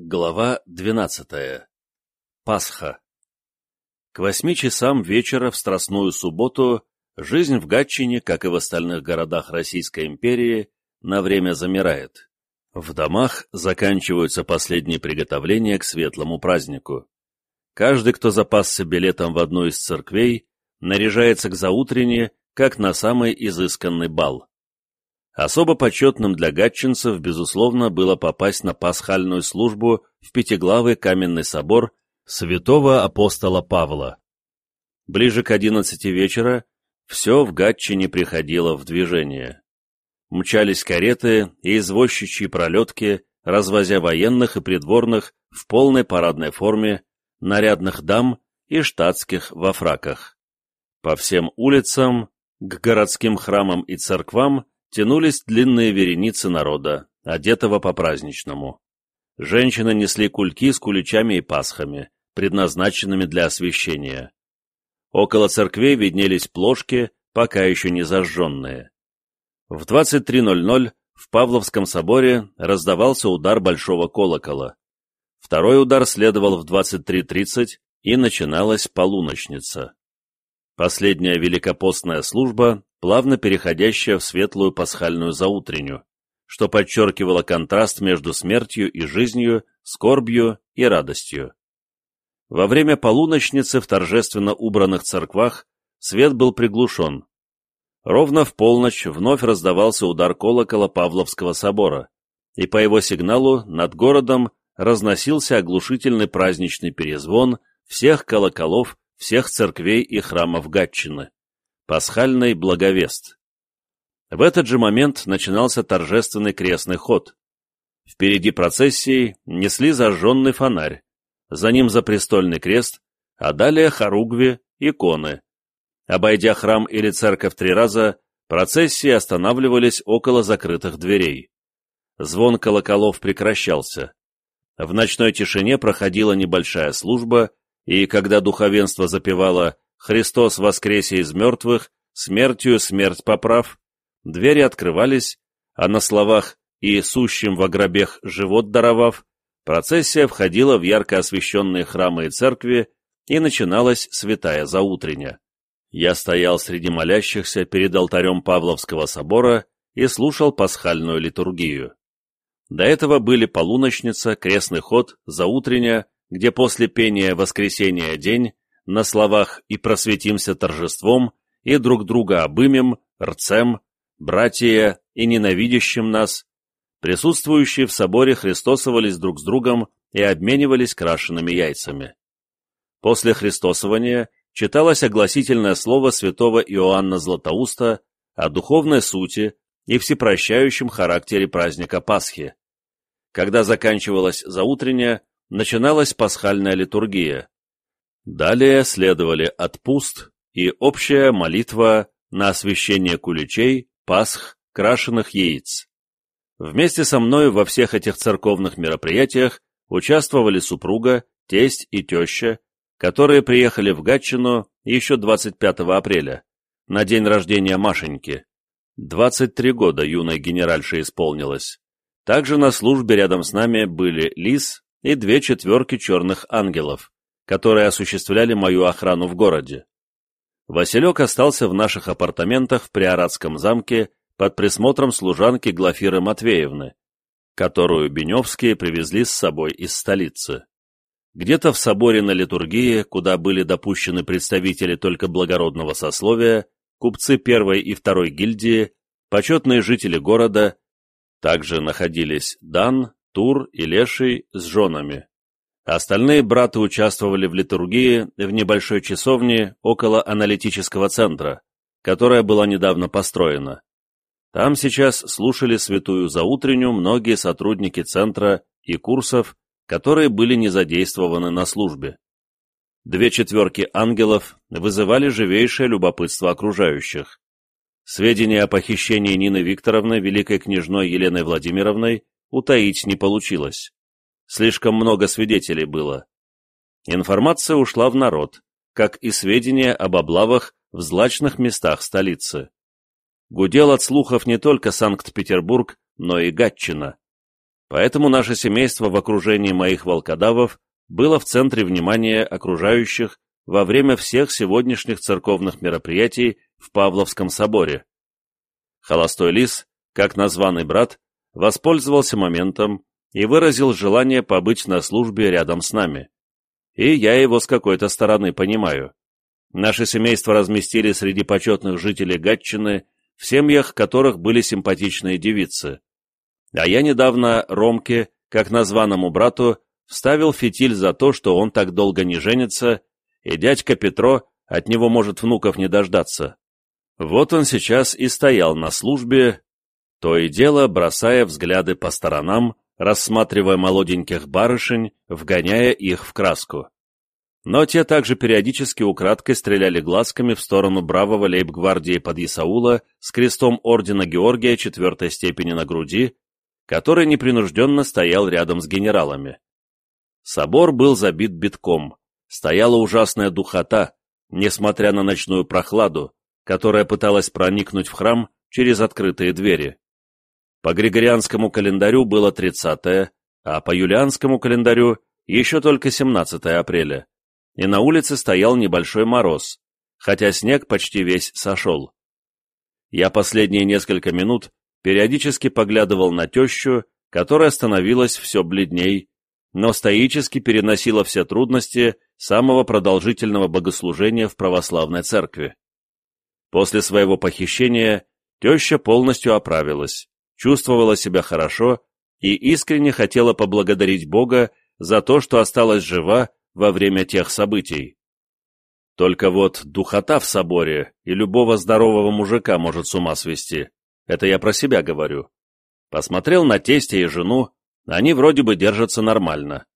Глава двенадцатая. Пасха. К восьми часам вечера в Страстную субботу жизнь в Гатчине, как и в остальных городах Российской империи, на время замирает. В домах заканчиваются последние приготовления к светлому празднику. Каждый, кто запасся билетом в одну из церквей, наряжается к заутренне, как на самый изысканный бал. Особо почетным для гатчинцев, безусловно, было попасть на пасхальную службу в Пятиглавый каменный собор святого апостола Павла. Ближе к одиннадцати вечера все в Гатчине приходило в движение. Мчались кареты и извозчичьи пролетки, развозя военных и придворных в полной парадной форме, нарядных дам и штатских во фраках. По всем улицам, к городским храмам и церквам тянулись длинные вереницы народа, одетого по-праздничному. Женщины несли кульки с куличами и пасхами, предназначенными для освещения. Около церквей виднелись плошки, пока еще не зажженные. В 23.00 в Павловском соборе раздавался удар большого колокола. Второй удар следовал в 23.30 и начиналась полуночница. Последняя великопостная служба плавно переходящая в светлую пасхальную заутренню, что подчеркивало контраст между смертью и жизнью, скорбью и радостью. Во время полуночницы в торжественно убранных церквах свет был приглушен. Ровно в полночь вновь раздавался удар колокола Павловского собора, и по его сигналу над городом разносился оглушительный праздничный перезвон всех колоколов всех церквей и храмов Гатчины пасхальный благовест. В этот же момент начинался торжественный крестный ход. Впереди процессии несли зажженный фонарь, за ним запрестольный крест, а далее хоругви, иконы. Обойдя храм или церковь три раза, процессии останавливались около закрытых дверей. Звон колоколов прекращался. В ночной тишине проходила небольшая служба, и когда духовенство запевало Христос воскресе из мертвых, смертью смерть поправ, двери открывались, а на словах «и сущим во гробех живот даровав», процессия входила в ярко освещенные храмы и церкви, и начиналась святая заутреня. Я стоял среди молящихся перед алтарем Павловского собора и слушал пасхальную литургию. До этого были полуночница, крестный ход, заутреня, где после пения «Воскресения день» на словах «и просветимся торжеством», и друг друга обымем, рцем, братья и ненавидящим нас, присутствующие в соборе христосовались друг с другом и обменивались крашенными яйцами. После христосования читалось огласительное слово святого Иоанна Златоуста о духовной сути и всепрощающем характере праздника Пасхи. Когда заканчивалась заутренняя, начиналась пасхальная литургия. Далее следовали отпуст и общая молитва на освящение куличей, пасх, крашеных яиц. Вместе со мной во всех этих церковных мероприятиях участвовали супруга, тесть и теща, которые приехали в Гатчину еще 25 апреля, на день рождения Машеньки. 23 года юной генеральше исполнилось. Также на службе рядом с нами были Лис и две четверки черных ангелов которые осуществляли мою охрану в городе. Василек остался в наших апартаментах в Приоратском замке под присмотром служанки Глафиры Матвеевны, которую Беневские привезли с собой из столицы. Где-то в соборе на литургии, куда были допущены представители только благородного сословия, купцы первой и второй гильдии, почетные жители города, также находились Дан, Тур и Леший с женами. Остальные браты участвовали в литургии в небольшой часовне около аналитического центра, которая была недавно построена. Там сейчас слушали святую заутренню многие сотрудники центра и курсов, которые были не задействованы на службе. Две четверки ангелов вызывали живейшее любопытство окружающих. Сведения о похищении Нины Викторовны великой княжной Еленой Владимировной утаить не получилось. Слишком много свидетелей было. Информация ушла в народ, как и сведения об облавах в злачных местах столицы. Гудел от слухов не только Санкт-Петербург, но и Гатчина. Поэтому наше семейство в окружении моих волкодавов было в центре внимания окружающих во время всех сегодняшних церковных мероприятий в Павловском соборе. Холостой лис, как названный брат, воспользовался моментом и выразил желание побыть на службе рядом с нами. И я его с какой-то стороны понимаю. Наше семейство разместили среди почетных жителей Гатчины, в семьях которых были симпатичные девицы. А я недавно Ромке, как названному брату, вставил фитиль за то, что он так долго не женится, и дядька Петро от него может внуков не дождаться. Вот он сейчас и стоял на службе, то и дело бросая взгляды по сторонам, рассматривая молоденьких барышень, вгоняя их в краску. Но те также периодически украдкой стреляли глазками в сторону бравого лейб-гвардии под Исаула с крестом ордена Георгия четвертой степени на груди, который непринужденно стоял рядом с генералами. Собор был забит битком, стояла ужасная духота, несмотря на ночную прохладу, которая пыталась проникнуть в храм через открытые двери. По григорианскому календарю было 30 а по юлианскому календарю еще только 17 апреля, и на улице стоял небольшой мороз, хотя снег почти весь сошел. Я последние несколько минут периодически поглядывал на тещу, которая становилась все бледней, но стоически переносила все трудности самого продолжительного богослужения в православной церкви. После своего похищения теща полностью оправилась, чувствовала себя хорошо и искренне хотела поблагодарить Бога за то, что осталась жива во время тех событий. Только вот духота в соборе и любого здорового мужика может с ума свести. Это я про себя говорю. Посмотрел на тестя и жену, они вроде бы держатся нормально.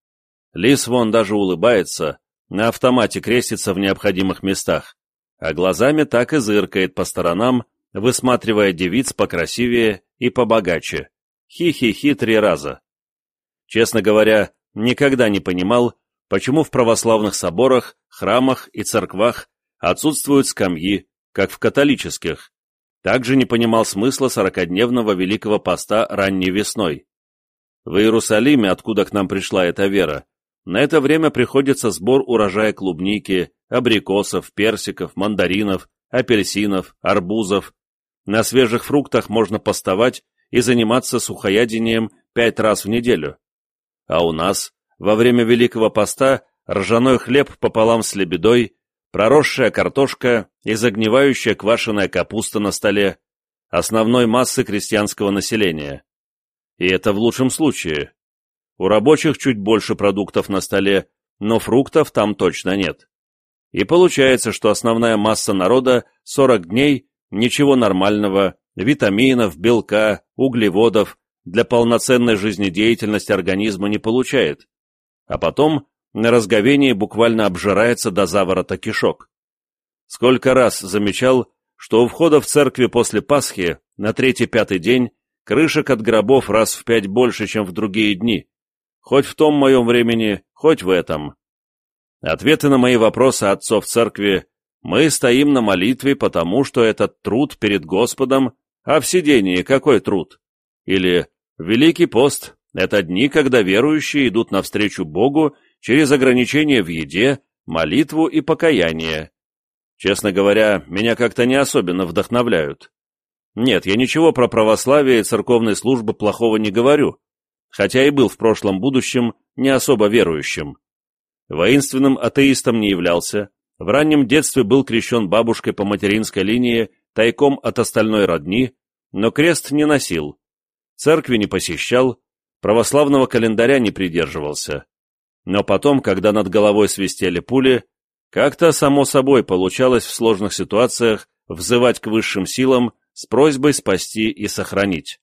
Лис вон даже улыбается, на автомате крестится в необходимых местах, а глазами так и зыркает по сторонам, высматривая девиц покрасивее и побогаче. Хи-хи-хи три раза. Честно говоря, никогда не понимал, почему в православных соборах, храмах и церквах отсутствуют скамьи, как в католических, также не понимал смысла сорокодневного Великого Поста ранней весной. В Иерусалиме, откуда к нам пришла эта вера, на это время приходится сбор урожая клубники, абрикосов, персиков, мандаринов, апельсинов, арбузов. На свежих фруктах можно поставать и заниматься сухоядением пять раз в неделю. А у нас, во время Великого Поста, ржаной хлеб пополам с лебедой проросшая картошка и загнивающая квашеная капуста на столе, основной массы крестьянского населения. И это в лучшем случае. У рабочих чуть больше продуктов на столе, но фруктов там точно нет. И получается, что основная масса народа 40 дней ничего нормального, витаминов, белка, углеводов для полноценной жизнедеятельности организма не получает. А потом на разговении буквально обжирается до заворота кишок. Сколько раз замечал, что у входа в церкви после Пасхи на третий-пятый день крышек от гробов раз в пять больше, чем в другие дни, хоть в том моем времени, хоть в этом. Ответы на мои вопросы отцов церкви «Мы стоим на молитве, потому что этот труд перед Господом, а в сидении какой труд?» Или «Великий пост — это дни, когда верующие идут навстречу Богу через ограничения в еде, молитву и покаяние. Честно говоря, меня как-то не особенно вдохновляют. Нет, я ничего про православие и церковные службы плохого не говорю, хотя и был в прошлом будущем не особо верующим. Воинственным атеистом не являлся, в раннем детстве был крещен бабушкой по материнской линии тайком от остальной родни, но крест не носил, церкви не посещал, православного календаря не придерживался. Но потом, когда над головой свистели пули, как-то само собой получалось в сложных ситуациях взывать к высшим силам с просьбой спасти и сохранить.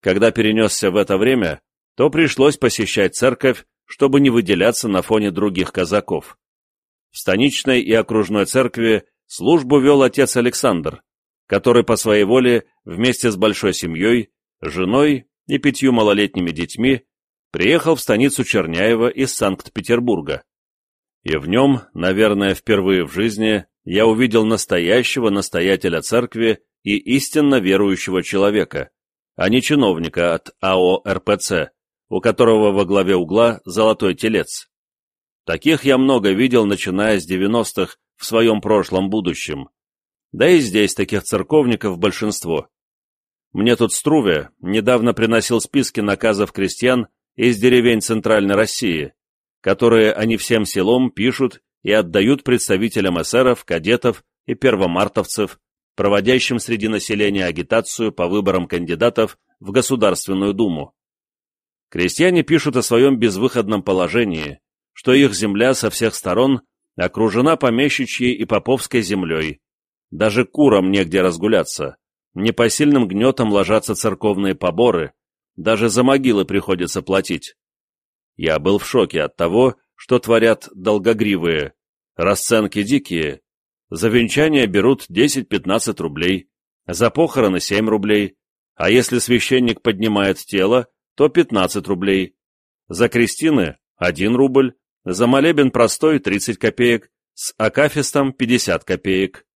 Когда перенесся в это время, то пришлось посещать церковь, чтобы не выделяться на фоне других казаков. В станичной и окружной церкви службу вел отец Александр, который по своей воле вместе с большой семьей, женой и пятью малолетними детьми приехал в станицу Черняева из Санкт-Петербурга. И в нем, наверное, впервые в жизни я увидел настоящего настоятеля церкви и истинно верующего человека, а не чиновника от АО РПЦ, у которого во главе угла золотой телец. Таких я много видел, начиная с 90-х в своем прошлом будущем. Да и здесь таких церковников большинство. Мне тут Струве недавно приносил списки наказов крестьян из деревень Центральной России, которые они всем селом пишут и отдают представителям эсеров, кадетов и первомартовцев, проводящим среди населения агитацию по выборам кандидатов в Государственную Думу. Крестьяне пишут о своем безвыходном положении, что их земля со всех сторон окружена помещичьей и поповской землей, даже курам негде разгуляться, непосильным гнетом ложатся церковные поборы, даже за могилы приходится платить. Я был в шоке от того, что творят долгогривые, расценки дикие, за венчание берут 10-15 рублей, за похороны 7 рублей, а если священник поднимает тело, то 15 рублей, за крестины 1 рубль, за молебен простой 30 копеек, с акафистом 50 копеек.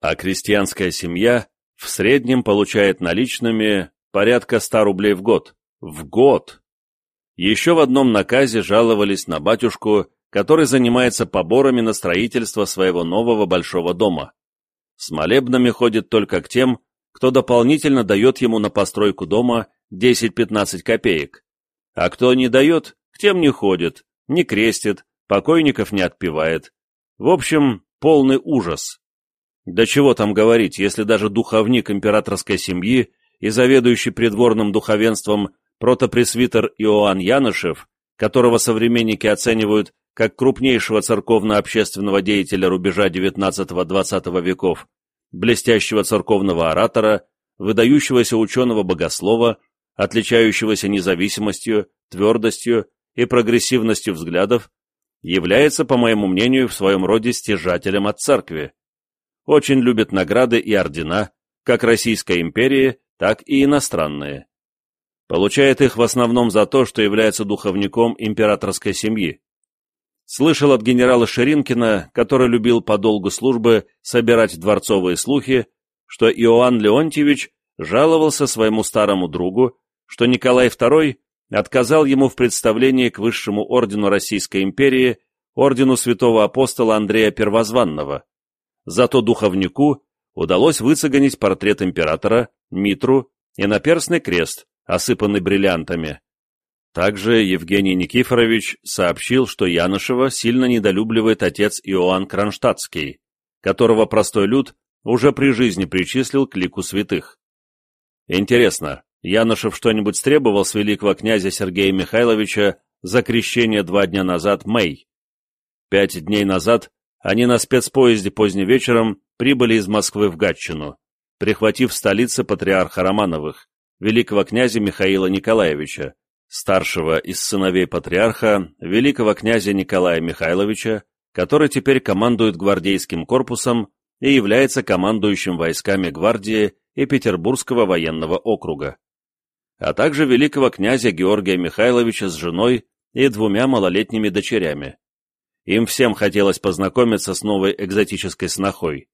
А крестьянская семья в среднем получает наличными порядка 100 рублей в год. В год! Еще в одном наказе жаловались на батюшку, который занимается поборами на строительство своего нового большого дома. С молебнами ходит только к тем, кто дополнительно дает ему на постройку дома 10-15 копеек, а кто не дает, к тем не ходит, не крестит, покойников не отпевает. В общем, полный ужас. Да чего там говорить, если даже духовник императорской семьи и заведующий придворным духовенством протопресвитер Иоанн Янышев, которого современники оценивают как крупнейшего церковно-общественного деятеля рубежа XIX-XX веков, блестящего церковного оратора, выдающегося ученого-богослова, отличающегося независимостью, твердостью и прогрессивностью взглядов, является, по моему мнению, в своем роде стяжателем от церкви. Очень любит награды и ордена, как Российской империи, так и иностранные. Получает их в основном за то, что является духовником императорской семьи. Слышал от генерала Ширинкина, который любил по долгу службы собирать дворцовые слухи, что Иоанн Леонтьевич жаловался своему старому другу, что Николай II отказал ему в представлении к высшему ордену Российской империи, ордену святого апостола Андрея Первозванного. Зато духовнику удалось выцегонить портрет императора, митру и наперстный крест, осыпанный бриллиантами. Также Евгений Никифорович сообщил, что Янышева сильно недолюбливает отец Иоанн Кронштадтский, которого простой люд уже при жизни причислил к лику святых. Интересно, Янышев что-нибудь требовал с великого князя Сергея Михайловича за крещение два дня назад Мэй? Пять дней назад они на спецпоезде поздним вечером прибыли из Москвы в Гатчину, прихватив в столице патриарха Романовых, великого князя Михаила Николаевича, старшего из сыновей патриарха, великого князя Николая Михайловича, который теперь командует гвардейским корпусом и является командующим войсками гвардии и Петербургского военного округа а также великого князя Георгия Михайловича с женой и двумя малолетними дочерями. Им всем хотелось познакомиться с новой экзотической снохой.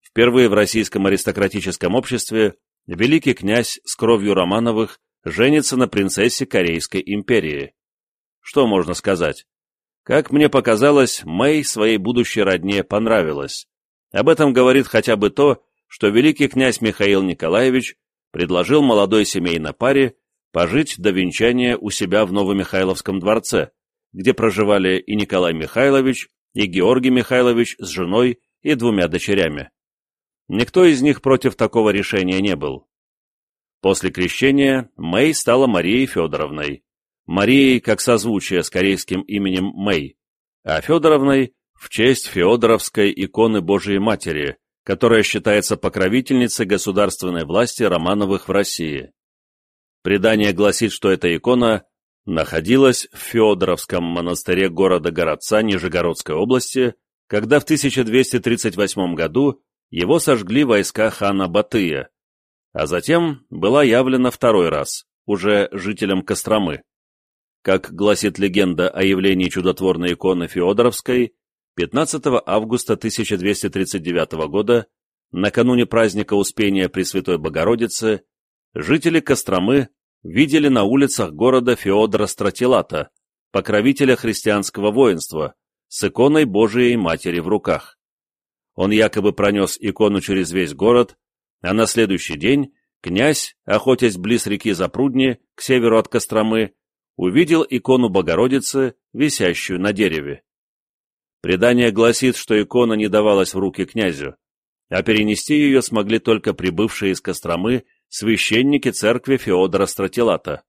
Впервые в российском аристократическом обществе великий князь с кровью Романовых женится на принцессе Корейской империи. Что можно сказать? Как мне показалось, Мэй своей будущей родне понравилось. Об этом говорит хотя бы то, что великий князь Михаил Николаевич предложил молодой семейной паре пожить до венчания у себя в Новомихайловском дворце, где проживали и Николай Михайлович, и Георгий Михайлович с женой и двумя дочерями. Никто из них против такого решения не был. После крещения Мэй стала Марией Федоровной. Марией как созвучие с корейским именем Мэй, а Федоровной в честь Феодоровской иконы Божией Матери, которая считается покровительницей государственной власти Романовых в России. Предание гласит, что эта икона находилась в Феодоровском монастыре города-городца Нижегородской области, когда в 1238 году его сожгли войска хана Батыя, а затем была явлена второй раз, уже жителям Костромы. Как гласит легенда о явлении чудотворной иконы Феодоровской, 15 августа 1239 года, накануне праздника Успения Пресвятой Богородицы, жители Костромы видели на улицах города Феодора Стратилата, покровителя христианского воинства, с иконой Божией Матери в руках. Он якобы пронес икону через весь город, а на следующий день князь, охотясь близ реки Запрудни, к северу от Костромы, увидел икону Богородицы, висящую на дереве. Предание гласит, что икона не давалась в руки князю, а перенести ее смогли только прибывшие из Костромы священники церкви Феодора Стратилата.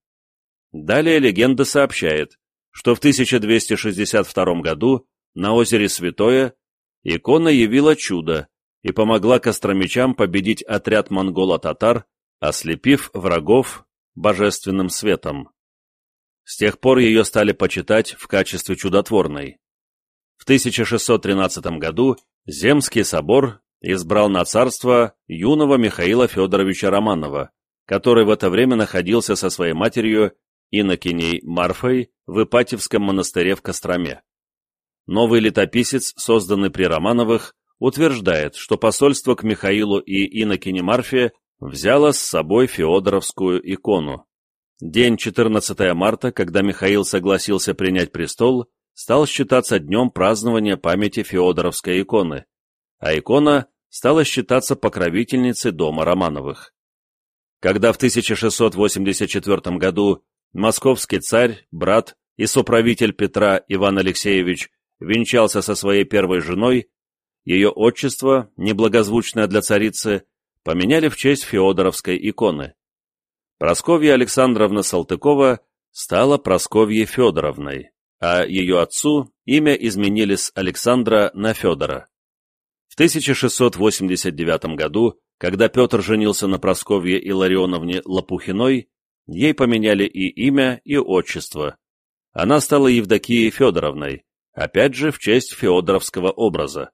Далее легенда сообщает, что в 1262 году на озере Святое икона явила чудо и помогла костромичам победить отряд монголо-татар, ослепив врагов божественным светом. С тех пор ее стали почитать в качестве чудотворной. В 1613 году Земский собор избрал на царство юного Михаила Федоровича Романова, который в это время находился со своей матерью инокиней Марфой в Ипатьевском монастыре в Костроме. Новый летописец, созданный при Романовых, утверждает, что посольство к Михаилу и инокине Марфе взяло с собой Феодоровскую икону. День 14 марта, когда Михаил согласился принять престол, стал считаться днем празднования памяти Феодоровской иконы, а икона стала считаться покровительницей дома Романовых. Когда в 1684 году московский царь, брат и соправитель Петра Иван Алексеевич венчался со своей первой женой, ее отчество, неблагозвучное для царицы, поменяли в честь Феодоровской иконы. Просковья Александровна Салтыкова стала Просковьей Федоровной, а ее отцу имя изменили с Александра на Федора. В 1689 году, когда Петр женился на Просковье Илларионовне Лопухиной, ей поменяли и имя, и отчество. Она стала Евдокией Федоровной, опять же в честь феодоровского образа.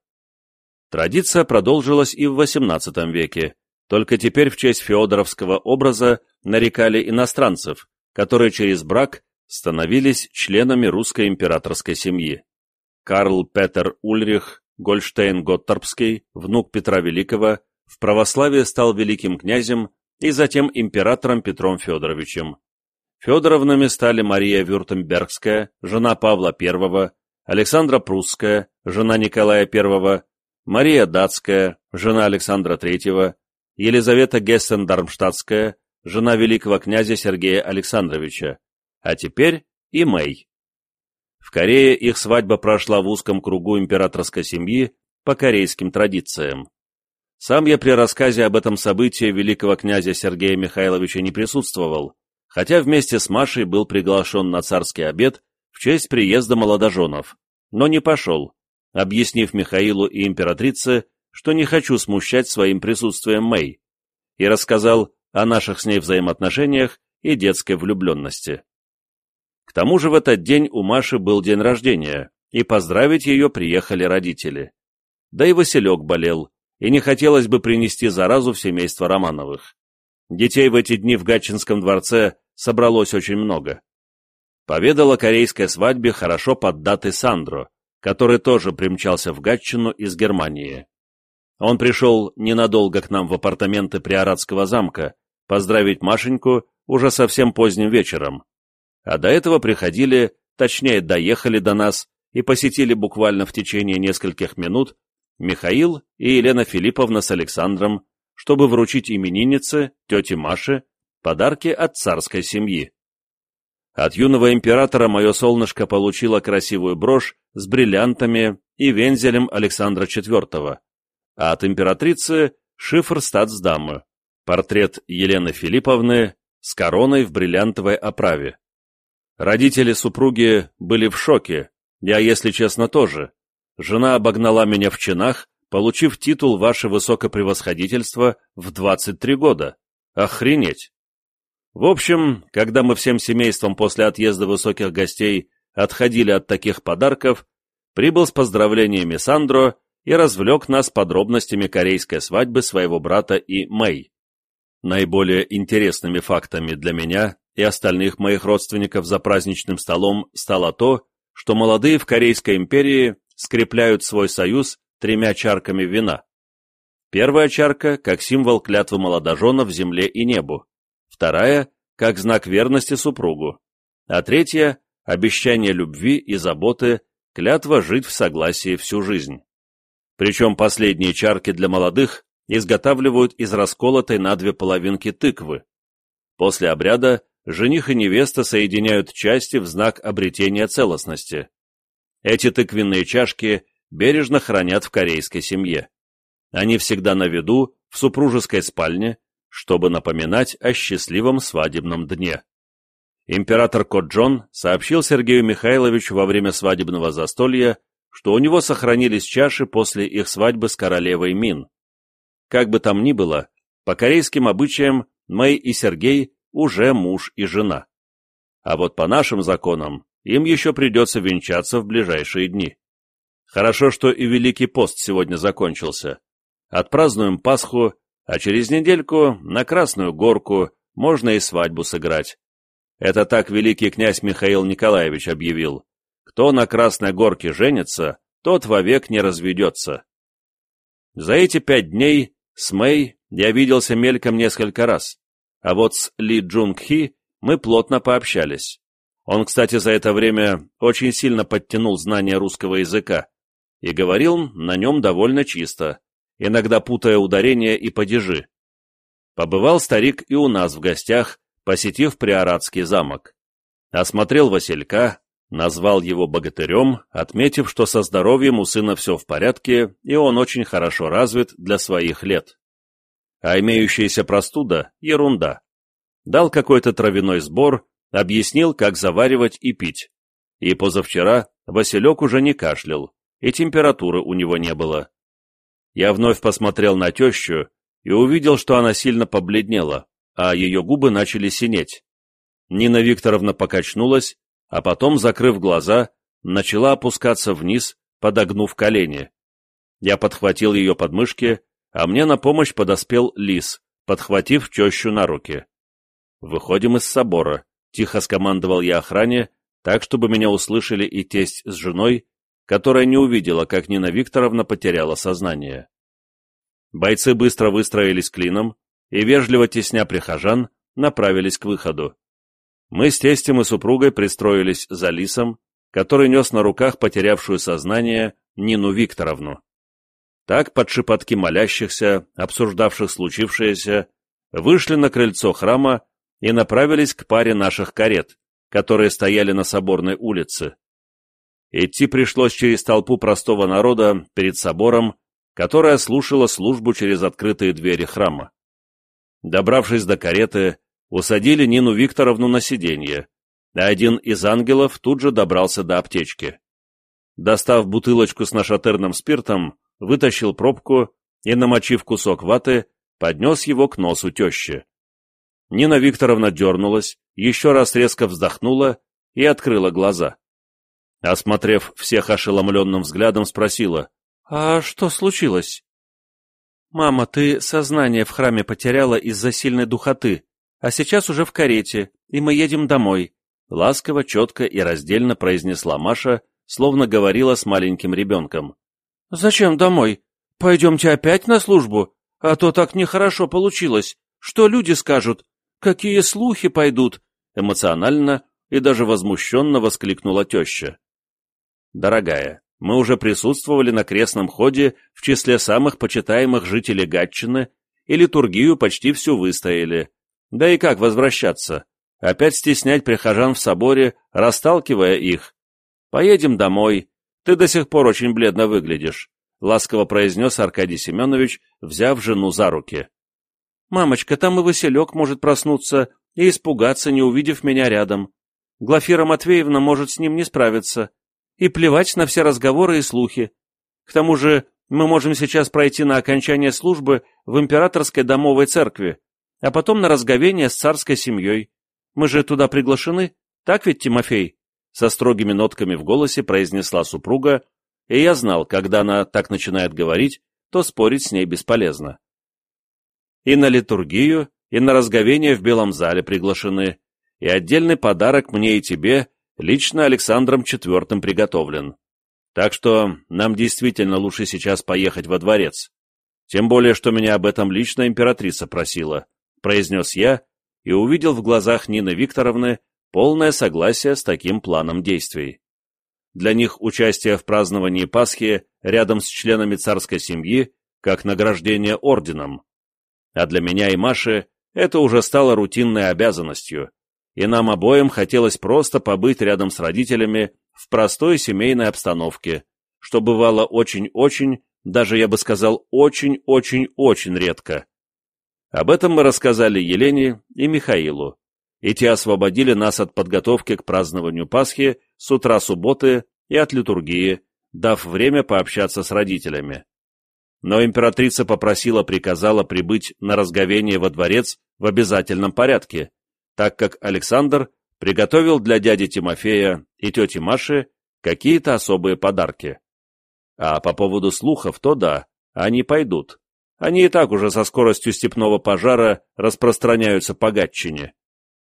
Традиция продолжилась и в XVIII веке, только теперь в честь феодоровского образа нарекали иностранцев, которые через брак становились членами русской императорской семьи. Карл Петер Ульрих Гольштейн-Готторпский, внук Петра Великого, в православии стал великим князем и затем императором Петром Федоровичем. Федоровнами стали Мария Вюртембергская, жена Павла I, Александра Прусская, жена Николая I, Мария Датская, жена Александра III, Елизавета Гессен-Дармштадтская, жена великого князя Сергея Александровича, а теперь и Мэй. В Корее их свадьба прошла в узком кругу императорской семьи по корейским традициям. Сам я при рассказе об этом событии великого князя Сергея Михайловича не присутствовал, хотя вместе с Машей был приглашен на царский обед в честь приезда молодоженов, но не пошел, объяснив Михаилу и императрице, что не хочу смущать своим присутствием Мэй, и рассказал о наших с ней взаимоотношениях и детской влюбленности. К тому же в этот день у Маши был день рождения, и поздравить ее приехали родители. Да и Василек болел, и не хотелось бы принести заразу в семейство Романовых. Детей в эти дни в Гатчинском дворце собралось очень много. Поведал о корейской свадьбе хорошо поддатый Сандро, который тоже примчался в Гатчину из Германии. Он пришел ненадолго к нам в апартаменты Приоратского замка, поздравить Машеньку уже совсем поздним вечером, а до этого приходили, точнее доехали до нас и посетили буквально в течение нескольких минут Михаил и Елена Филипповна с Александром, чтобы вручить имениннице, тете Маше, подарки от царской семьи. От юного императора мое солнышко получило красивую брошь с бриллиантами и вензелем Александра IV, а от императрицы — шифр статсдамы, портрет Елены Филипповны с короной в бриллиантовой оправе. Родители супруги были в шоке, я, если честно, тоже. Жена обогнала меня в чинах, получив титул «Ваше Высокопревосходительство» в 23 года. Охренеть! В общем, когда мы всем семейством после отъезда высоких гостей отходили от таких подарков, прибыл с поздравлениями Сандро и развлек нас подробностями корейской свадьбы своего брата и Мэй. Наиболее интересными фактами для меня и остальных моих родственников за праздничным столом стало то, что молодые в Корейской империи скрепляют свой союз тремя чарками вина. Первая чарка как символ клятвы молодоженов земле и небу, вторая — как знак верности супругу, а третья — обещание любви и заботы, клятва жить в согласии всю жизнь. Причем последние чарки для молодых изготавливают из расколотой на две половинки тыквы. После обряда жених и невеста соединяют части в знак обретения целостности. Эти тыквенные чашки бережно хранят в корейской семье. Они всегда на виду, в супружеской спальне, чтобы напоминать о счастливом свадебном дне. Император Коджон сообщил Сергею Михайловичу во время свадебного застолья, что у него сохранились чаши после их свадьбы с королевой Мин. Как бы там ни было, по корейским обычаям Мэй и Сергей уже муж и жена. А вот по нашим законам им еще придется венчаться в ближайшие дни. Хорошо, что и Великий пост сегодня закончился. Отпразднуем Пасху, а через недельку на Красную Горку можно и свадьбу сыграть. Это так великий князь Михаил Николаевич объявил. Кто на Красной Горке женится, тот вовек не разведется. За эти пять дней с Мэй я виделся мельком несколько раз, а вот с Ли Джунг Хи мы плотно пообщались. Он, кстати, за это время очень сильно подтянул знания русского языка и говорил на нем довольно чисто, иногда путая ударения и падежи. Побывал старик и у нас в гостях, посетив Приоратский замок. Осмотрел Василька, назвал его богатырем, отметив, что со здоровьем у сына все в порядке, и он очень хорошо развит для своих лет. А имеющаяся простуда — ерунда. Дал какой-то травяной сбор, объяснил, как заваривать и пить. И позавчера Василек уже не кашлял, и температуры у него не было. Я вновь посмотрел на тещу и увидел, что она сильно побледнела, а ее губы начали синеть. Нина Викторовна покачнулась, а потом, закрыв глаза, начала опускаться вниз, подогнув колени. Я подхватил ее подмышки, а мне на помощь подоспел лис, подхватив тещу на руки. «Выходим из собора», — тихо скомандовал я охране, так, чтобы меня услышали и тесть с женой, которая не увидела, как Нина Викторовна потеряла сознание. Бойцы быстро выстроились клином и, вежливо тесня прихожан, направились к выходу. Мы с тестем и супругой пристроились за лисом, который нес на руках потерявшую сознание Нину Викторовну. Так, под шепотки молящихся, обсуждавших случившееся, вышли на крыльцо храма и направились к паре наших карет, которые стояли на Соборной улице. Идти пришлось через толпу простого народа перед собором, которая слушала службу через открытые двери храма. Добравшись до кареты, усадили Нину Викторовну на сиденье, а один из ангелов тут же добрался до аптечки. Достав бутылочку с нашатырным спиртом, вытащил пробку и, намочив кусок ваты, поднес его к носу тещи. Нина Викторовна дернулась, еще раз резко вздохнула и открыла глаза. Осмотрев всех ошеломленным взглядом, спросила, «А что случилось?» «Мама, ты сознание в храме потеряла из-за сильной духоты, а сейчас уже в карете, и мы едем домой», ласково, четко и раздельно произнесла Маша, словно говорила с маленьким ребенком. «Зачем домой? Пойдемте опять на службу, а то так нехорошо получилось. Что люди скажут? Какие слухи пойдут?» Эмоционально и даже возмущенно воскликнула теща. Дорогая, мы уже присутствовали на крестном ходе в числе самых почитаемых жителей Гатчины и литургию почти всю выстояли. Да и как возвращаться? Опять стеснять прихожан в соборе, расталкивая их? Поедем домой. Ты до сих пор очень бледно выглядишь, — ласково произнес Аркадий Семенович, взяв жену за руки. «Мамочка, там и Василек может проснуться и испугаться, не увидев меня рядом. Глафира Матвеевна может с ним не справиться и плевать на все разговоры и слухи. К тому же мы можем сейчас пройти на окончание службы в императорской домовой церкви, а потом на разговение с царской семьей. Мы же туда приглашены, так ведь, Тимофей?» Со строгими нотками в голосе произнесла супруга, и я знал, когда она так начинает говорить, то спорить с ней бесполезно. И на литургию, и на разговение в Белом зале приглашены, и отдельный подарок мне и тебе лично Александром IV приготовлен. Так что нам действительно лучше сейчас поехать во дворец. Тем более, что меня об этом лично императрица просила, произнес я и увидел в глазах Нины Викторовны полное согласие с таким планом действий. Для них участие в праздновании Пасхи рядом с членами царской семьи как награждение орденом. А для меня и Маши это уже стало рутинной обязанностью, и нам обоим хотелось просто побыть рядом с родителями в простой семейной обстановке, что бывало очень-очень, даже я бы сказал очень-очень-очень редко. Об этом мы рассказали Елене и Михаилу, и те освободили нас от подготовки к празднованию Пасхи с утра субботы и от литургии, дав время пообщаться с родителями. Но императрица попросила, приказала прибыть на разговение во дворец в обязательном порядке, так как Александр приготовил для дяди Тимофея и тети Маши какие-то особые подарки. А по поводу слухов, то да, они пойдут. Они и так уже со скоростью степного пожара распространяются по Гатчине.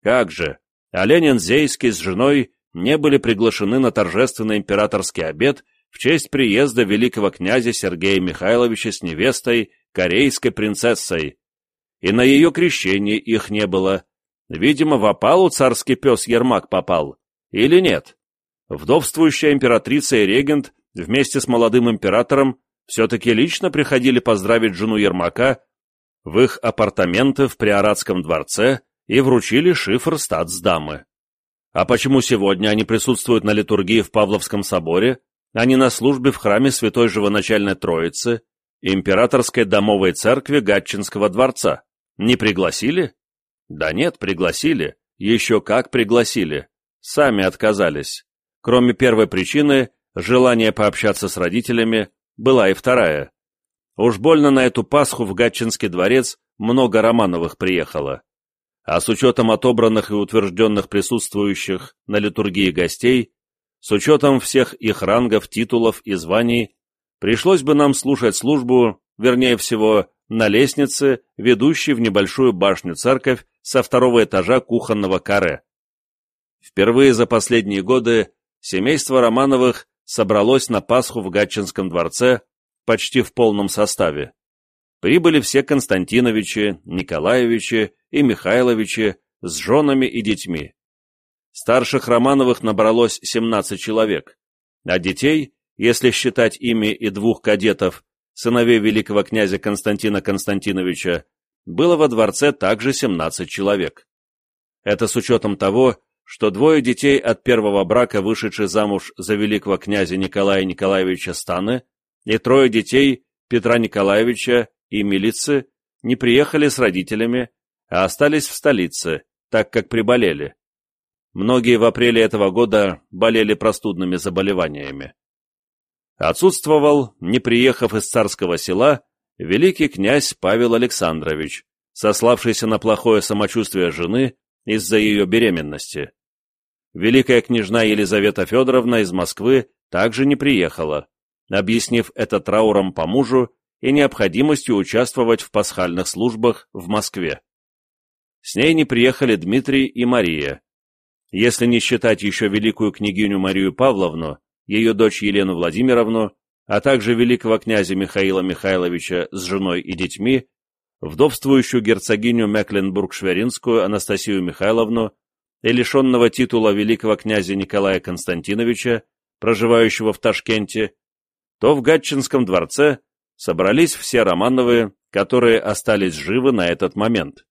Как же, Оленин Зейский с женой не были приглашены на торжественный императорский обед в честь приезда великого князя Сергея Михайловича с невестой, корейской принцессой. И на ее крещение их не было. Видимо, в опалу царский пес Ермак попал. Или нет? Вдовствующая императрица и регент вместе с молодым императором все-таки лично приходили поздравить жену Ермака в их апартаменты в Приоратском дворце и вручили шифр статсдамы. А почему сегодня они присутствуют на литургии в Павловском соборе, а не на службе в храме Святой Живоначальной Троицы, императорской домовой церкви Гатчинского дворца? Не пригласили? Да нет, пригласили. Еще как пригласили. Сами отказались. Кроме первой причины, желания пообщаться с родителями, была и вторая. Уж больно на эту Пасху в Гатчинский дворец много Романовых приехало. А с учетом отобранных и утвержденных присутствующих на литургии гостей, с учетом всех их рангов, титулов и званий, пришлось бы нам слушать службу, вернее всего, на лестнице, ведущей в небольшую башню-церковь со второго этажа кухонного каре. Впервые за последние годы семейство Романовых собралось на Пасху в Гатчинском дворце почти в полном составе. Прибыли все Константиновичи, Николаевичи и Михайловичи с женами и детьми. Старших Романовых набралось 17 человек, а детей, если считать ими и двух кадетов, сыновей великого князя Константина Константиновича, было во дворце также 17 человек. Это с учетом того, что двое детей от первого брака, вышедшие замуж за великого князя Николая Николаевича Станы, и трое детей Петра Николаевича и Милицы не приехали с родителями, а остались в столице, так как приболели. Многие в апреле этого года болели простудными заболеваниями. Отсутствовал, не приехав из царского села, великий князь Павел Александрович, сославшийся на плохое самочувствие жены из-за ее беременности. Великая княжна Елизавета Федоровна из Москвы также не приехала, объяснив это трауром по мужу и необходимостью участвовать в пасхальных службах в Москве. С ней не приехали Дмитрий и Мария. Если не считать еще великую княгиню Марию Павловну, ее дочь Елену Владимировну, а также великого князя Михаила Михайловича с женой и детьми, вдовствующую герцогиню Мекленбург-Шверинскую Анастасию Михайловну и лишенного титула великого князя Николая Константиновича, проживающего в Ташкенте, то в Гатчинском дворце собрались все Романовы, которые остались живы на этот момент.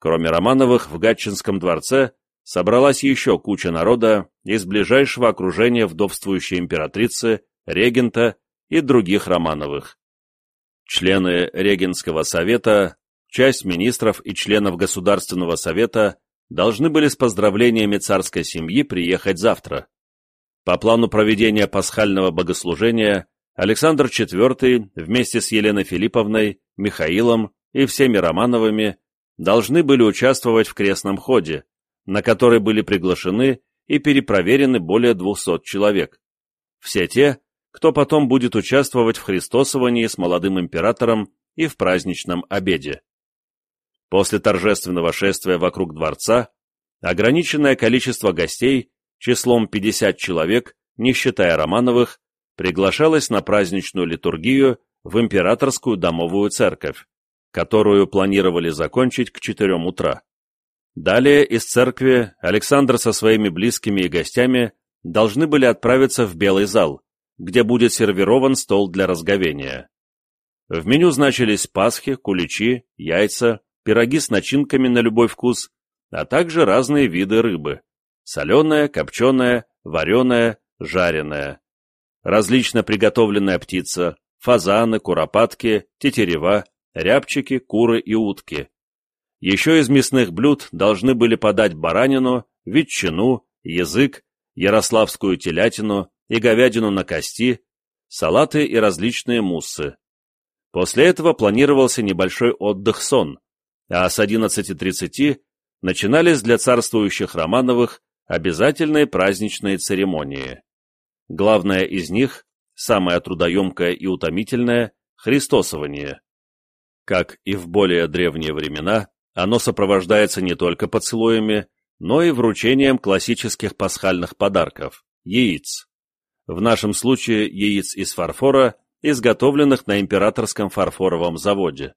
Кроме Романовых, в Гатчинском дворце собралась еще куча народа из ближайшего окружения вдовствующей императрицы, регента и других Романовых. Члены Регенского совета, часть министров и членов Государственного совета должны были с поздравлениями царской семьи приехать завтра. По плану проведения пасхального богослужения Александр IV вместе с Еленой Филипповной, Михаилом и всеми Романовыми должны были участвовать в крестном ходе, на который были приглашены и перепроверены более 200 человек. Все те, кто потом будет участвовать в христосовании с молодым императором и в праздничном обеде. После торжественного шествия вокруг дворца ограниченное количество гостей числом 50 человек, не считая Романовых, приглашалось на праздничную литургию в императорскую домовую церковь, которую планировали закончить к 4 утра. Далее из церкви Александр со своими близкими и гостями должны были отправиться в Белый зал, где будет сервирован стол для разговения. В меню значились пасхи, куличи, яйца, пироги с начинками на любой вкус, а также разные виды рыбы – соленая, копченая, вареная, жареная. Различно приготовленная птица, фазаны, куропатки, тетерева, рябчики, куры и утки. Еще из мясных блюд должны были подать баранину, ветчину, язык, ярославскую телятину и говядину на кости, салаты и различные муссы. После этого планировался небольшой отдых-сон, а с 11.30 начинались для царствующих Романовых обязательные праздничные церемонии. Главное из них, самое трудоемкое и утомительное – христосование. Как и в более древние времена, оно сопровождается не только поцелуями, но и вручением классических пасхальных подарков – яиц. В нашем случае яиц из фарфора, изготовленных на императорском фарфоровом заводе.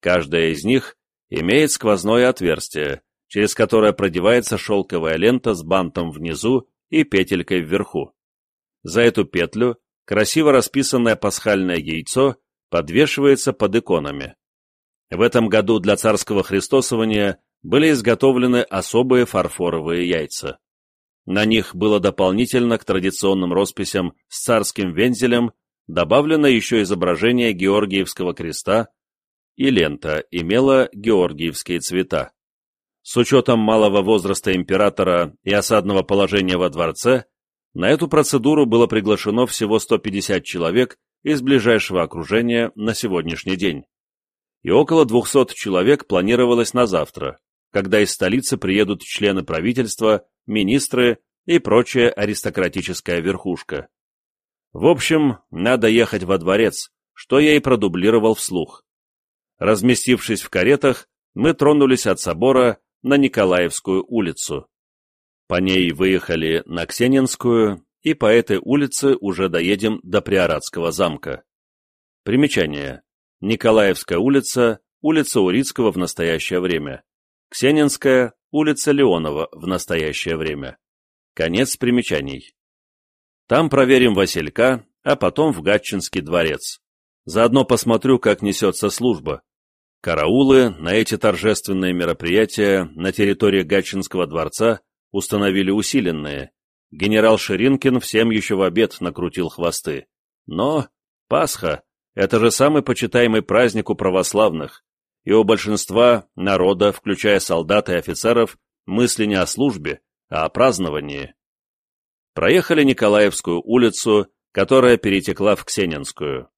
Каждая из них имеет сквозное отверстие, через которое продевается шелковая лента с бантом внизу и петелькой вверху. За эту петлю красиво расписанное пасхальное яйцо подвешивается под иконами. В этом году для царского христосования были изготовлены особые фарфоровые яйца. На них было дополнительно к традиционным росписям с царским вензелем добавлено еще изображение Георгиевского креста, и лента имела георгиевские цвета. С учетом малого возраста императора и осадного положения во дворце, на эту процедуру было приглашено всего 150 человек из ближайшего окружения на сегодняшний день. И около 200 человек планировалось на завтра, когда из столицы приедут члены правительства, министры и прочая аристократическая верхушка. В общем, надо ехать во дворец, что я и продублировал вслух. Разместившись в каретах, мы тронулись от собора на Николаевскую улицу. По ней выехали на Ксенинскую, и по этой улице уже доедем до Приоратского замка. Примечание. Николаевская улица, улица Урицкого в настоящее время. Ксенинская, улица Леонова в настоящее время. Конец примечаний. Там проверим Василька, а потом в Гатчинский дворец. Заодно посмотрю, как несется служба. Караулы на эти торжественные мероприятия на территории Гатчинского дворца установили усиленные. Генерал Ширинкин всем еще в обед накрутил хвосты. Но Пасха — это же самый почитаемый праздник у православных, и у большинства народа, включая солдат и офицеров, мысли не о службе, а о праздновании. Проехали Николаевскую улицу, которая перетекла в Ксенинскую.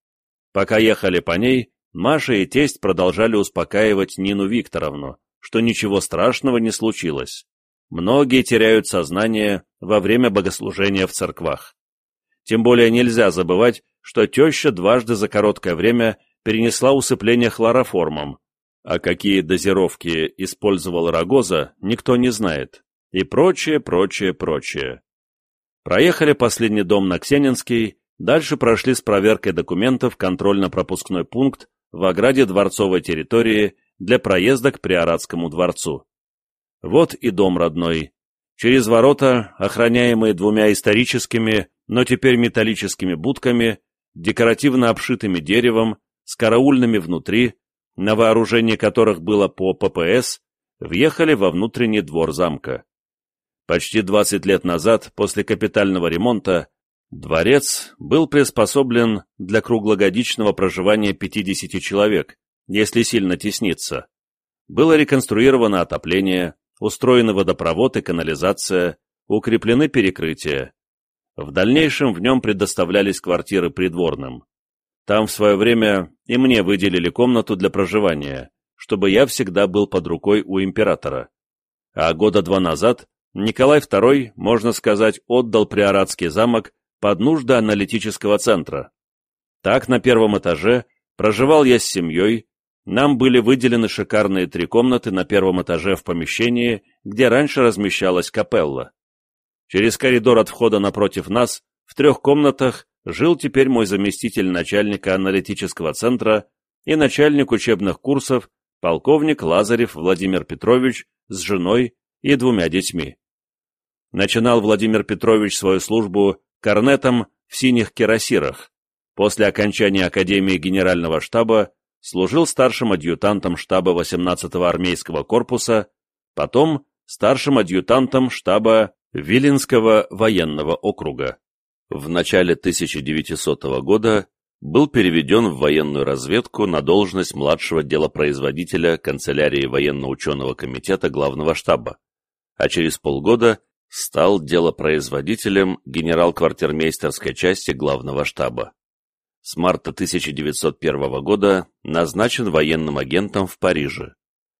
Пока ехали по ней, Маша и тесть продолжали успокаивать Нину Викторовну, что ничего страшного не случилось. Многие теряют сознание во время богослужения в церквах. Тем более нельзя забывать, что теща дважды за короткое время перенесла усыпление хлороформом, а какие дозировки использовал Рогоза, никто не знает, и прочее, прочее, прочее. Проехали последний дом на Ксенинский, дальше прошли с проверкой документов контрольно-пропускной пункт в ограде дворцовой территории для проезда к Приоратскому дворцу. Вот и дом родной. Через ворота, охраняемые двумя историческими, но теперь металлическими будками, декоративно обшитыми деревом, с караульными внутри, на вооружении которых было по ППС, въехали во внутренний двор замка. Почти 20 лет назад, после капитального ремонта, дворец был приспособлен для круглогодичного проживания 50 человек, если сильно тесниться. Было реконструировано отопление, устроены водопровод и канализация, укреплены перекрытия. В дальнейшем в нем предоставлялись квартиры придворным. Там в свое время и мне выделили комнату для проживания, чтобы я всегда был под рукой у императора. А года два назад Николай II, можно сказать, отдал Приоратский замок под нужды аналитического центра. Так, на первом этаже проживал я с семьей, нам были выделены шикарные три комнаты на первом этаже в помещении, где раньше размещалась капелла. Через коридор от входа напротив нас, в трех комнатах, жил теперь мой заместитель начальника аналитического центра и начальник учебных курсов, полковник Лазарев Владимир Петрович с женой и двумя детьми. Начинал Владимир Петрович свою службу корнетом в синих кирасирах. После окончания Академии Генерального штаба служил старшим адъютантом штаба 18-го армейского корпуса, потом старшим адъютантом штаба Виленского военного округа. В начале 1900 года был переведен в военную разведку на должность младшего делопроизводителя канцелярии военно-ученого комитета главного штаба, а через полгода стал делопроизводителем генерал-квартирмейстерской части главного штаба. С марта 1901 года назначен военным агентом в Париже.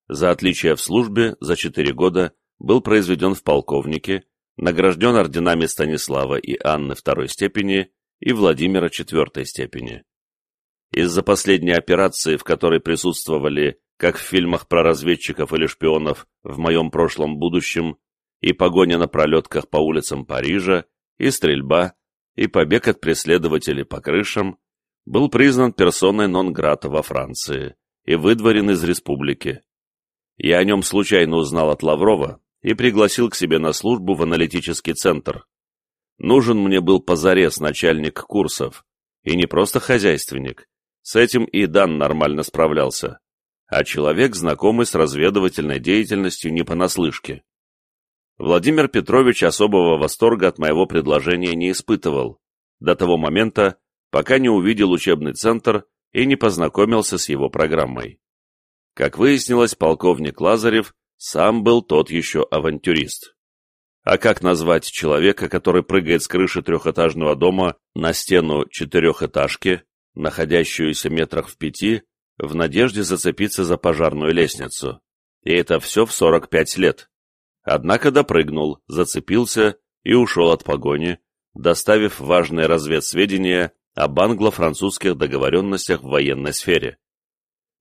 За отличие в службе за четыре года был произведен в полковнике, награжден орденами Станислава и Анны второй степени и Владимира четвертой степени. Из-за последней операции, в которой присутствовали, как в фильмах про разведчиков или шпионов в моем прошлом будущем, и погоня на пролетках по улицам Парижа, и стрельба, и побег от преследователей по крышам, был признан персоной нон-грата во Франции и выдворен из республики. Я о нем случайно узнал от Лаврова и пригласил к себе на службу в аналитический центр. Нужен мне был позарез начальник курсов, и не просто хозяйственник, с этим и Дан нормально справлялся, а человек, знакомый с разведывательной деятельностью не понаслышке. Владимир Петрович особого восторга от моего предложения не испытывал, до того момента, пока не увидел учебный центр и не познакомился с его программой. Как выяснилось, полковник Лазарев сам был тот еще авантюрист. А как назвать человека, который прыгает с крыши трехэтажного дома на стену четырехэтажки, находящуюся метрах в пяти, в надежде зацепиться за пожарную лестницу? И это все в 45 лет. Однако допрыгнул, зацепился и ушел от погони, доставив важные разведсведения об англо-французских договоренностях в военной сфере.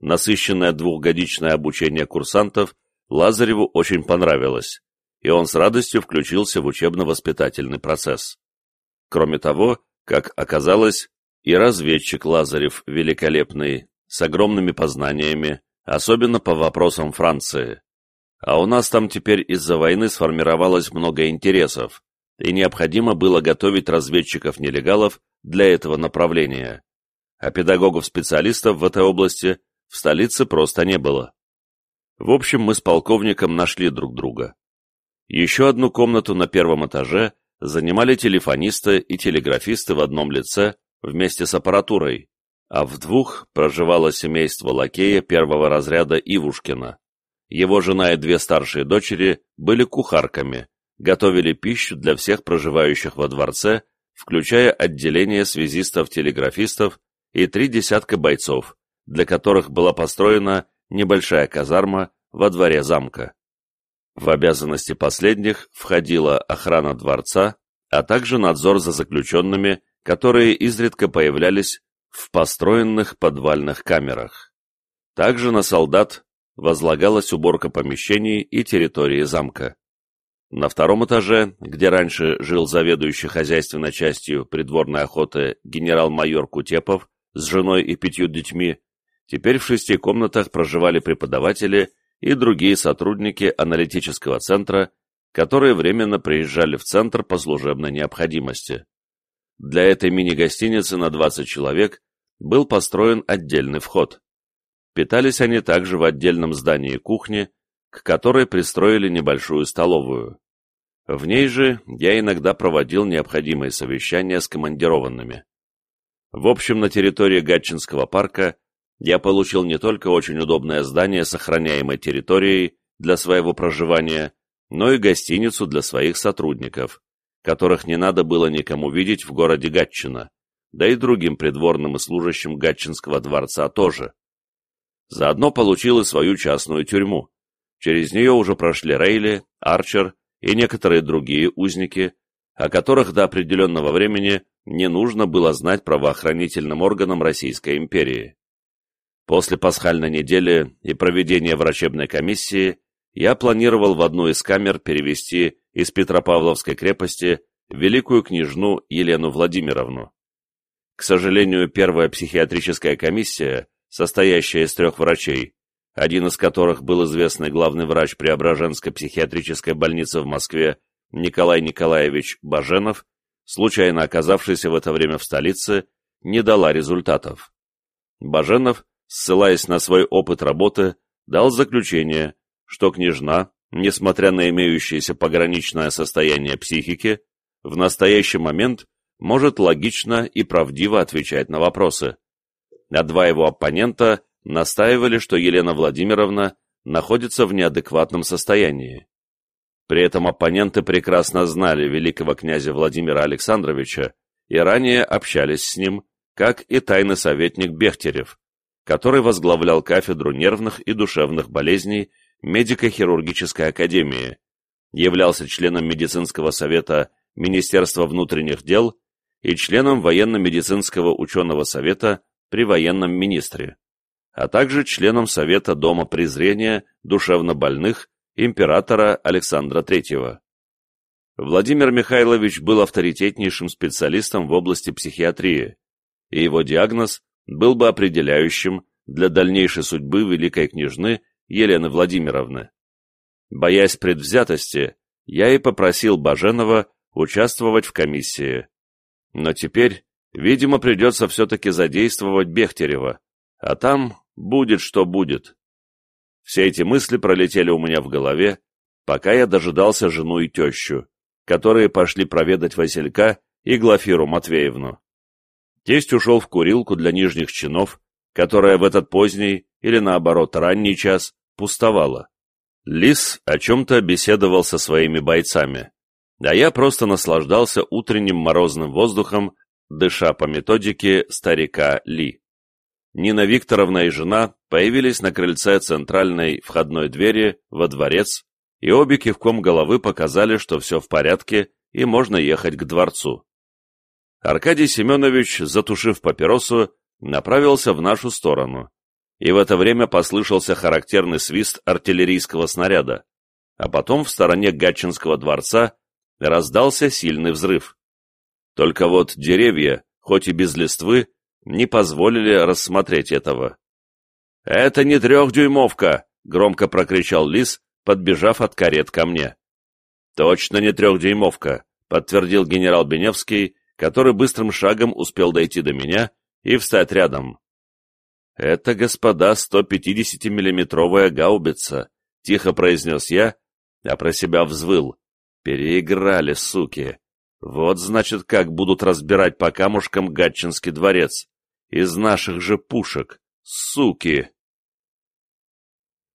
Насыщенное двухгодичное обучение курсантов Лазареву очень понравилось, и он с радостью включился в учебно-воспитательный процесс. Кроме того, как оказалось, и разведчик Лазарев великолепный, с огромными познаниями, особенно по вопросам Франции. А у нас там теперь из-за войны сформировалось много интересов, и необходимо было готовить разведчиков-нелегалов для этого направления, а педагогов-специалистов в этой области в столице просто не было. В общем, мы с полковником нашли друг друга. Еще одну комнату на первом этаже занимали телефонисты и телеграфисты в одном лице вместе с аппаратурой, а в двух проживало семейство лакея первого разряда Ивушкина. Его жена и две старшие дочери были кухарками, готовили пищу для всех проживающих во дворце, включая отделение связистов-телеграфистов и три десятка бойцов, для которых была построена небольшая казарма во дворе замка. В обязанности последних входила охрана дворца, а также надзор за заключенными, которые изредка появлялись в построенных подвальных камерах. Также на солдат возлагалась уборка помещений и территории замка. На втором этаже, где раньше жил заведующий хозяйственной частью придворной охоты генерал-майор Кутепов с женой и пятью детьми, теперь в шести комнатах проживали преподаватели и другие сотрудники аналитического центра, которые временно приезжали в центр по служебной необходимости. Для этой мини-гостиницы на 20 человек был построен отдельный вход. Питались они также в отдельном здании кухни, к которой пристроили небольшую столовую. В ней же я иногда проводил необходимые совещания с командированными. В общем, на территории Гатчинского парка я получил не только очень удобное здание с охраняемой территорией для своего проживания, но и гостиницу для своих сотрудников, которых не надо было никому видеть в городе Гатчина, да и другим придворным и служащим Гатчинского дворца тоже. Заодно получил и свою частную тюрьму, Через нее уже прошли Рейли, Арчер и некоторые другие узники, о которых до определенного времени не нужно было знать правоохранительным органам Российской империи. После пасхальной недели и проведения врачебной комиссии я планировал в одну из камер перевести из Петропавловской крепости великую княжну Елену Владимировну. К сожалению, первая психиатрическая комиссия, состоящая из трех врачей, один из которых был известный главный врач Преображенской психиатрической больницы в Москве Николай Николаевич Баженов, случайно оказавшийся в это время в столице, не дала результатов. Баженов, ссылаясь на свой опыт работы, дал заключение, что княжна, несмотря на имеющееся пограничное состояние психики, в настоящий момент может логично и правдиво отвечать на вопросы. А два его оппонента настаивали, что Елена Владимировна находится в неадекватном состоянии. При этом оппоненты прекрасно знали великого князя Владимира Александровича и ранее общались с ним, как и тайный советник Бехтерев, который возглавлял кафедру нервных и душевных болезней медико-хирургической академии, являлся членом медицинского совета Министерства внутренних дел и членом военно-медицинского ученого совета при военном министре, а также членом Совета Дома презрения душевнобольных императора Александра III. Владимир Михайлович был авторитетнейшим специалистом в области психиатрии, и его диагноз был бы определяющим для дальнейшей судьбы великой княжны Елены Владимировны. Боясь предвзятости, я и попросил Баженова участвовать в комиссии. Но теперь, видимо, придется все-таки задействовать Бехтерева, а там будет что будет. Все эти мысли пролетели у меня в голове, пока я дожидался жену и тещу, которые пошли проведать Василька и Глафиру Матвеевну. Тесть ушел в курилку для нижних чинов, которая в этот поздний или, наоборот, ранний час пустовала. Лис о чем-то беседовал со своими бойцами, а я просто наслаждался утренним морозным воздухом, дыша по методике старика Ли. Нина Викторовна и жена появились на крыльце центральной входной двери во дворец, и обе кивком головы показали, что все в порядке и можно ехать к дворцу. Аркадий Семенович, затушив папиросу, направился в нашу сторону, и в это время послышался характерный свист артиллерийского снаряда, а потом в стороне Гатчинского дворца раздался сильный взрыв. Только вот деревья, хоть и без листвы, не позволили рассмотреть этого. «Это не трехдюймовка!» — громко прокричал Лис, подбежав от карет ко мне. «Точно не трехдюймовка!» — подтвердил генерал Беневский, который быстрым шагом успел дойти до меня и встать рядом. «Это, господа, 150-миллиметровая гаубица», — тихо произнес я, а про себя взвыл. «Переиграли, суки! Вот, значит, как будут разбирать по камушкам Гатчинский дворец. Из наших же пушек. Суки!»